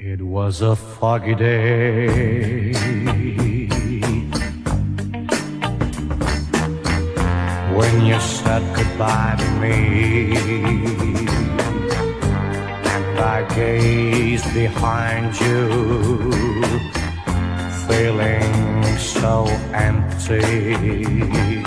It was a foggy day. When you said goodbye to me, and I gazed behind you, feeling so empty.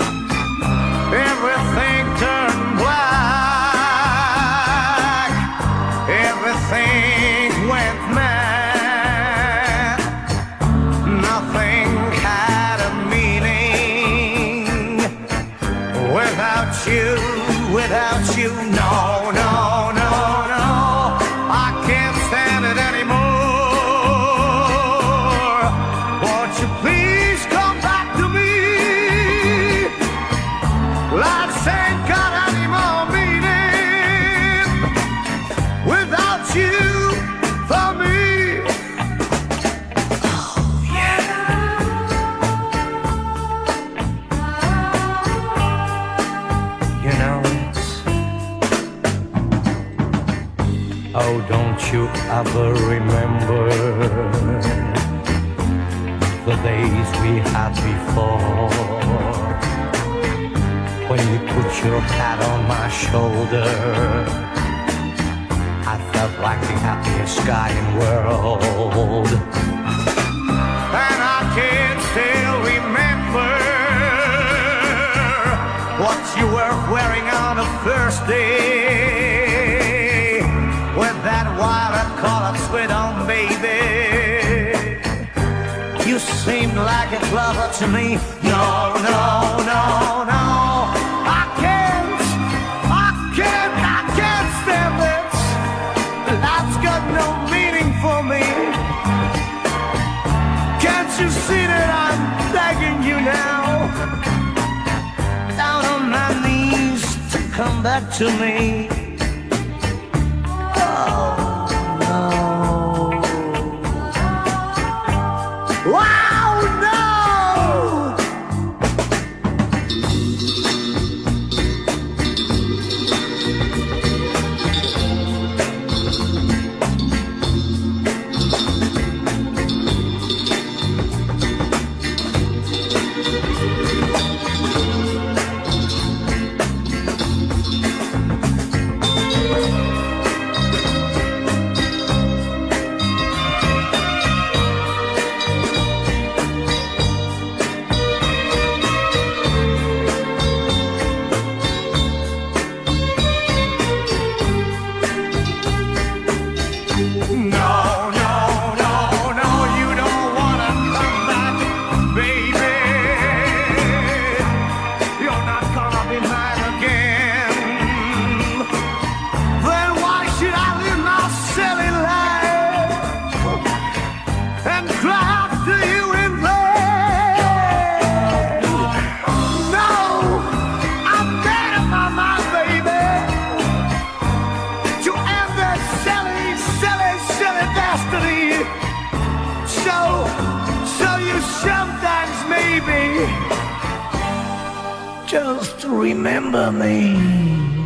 Please come back to me? Ain't got any more meaning without you for me. Oh, you know it's. Oh, don't you ever remember the days we had before? When you put your hat on my shoulder, I felt like the happiest guy in the world. And I can still remember what you were wearing on the first day seemed like a lover to me. No, no, no, no. I can't, I can't, I can't stand this. Life's got no meaning for me. Can't you see that I'm begging you now? Down on my knees to come back to me. No, just remember me.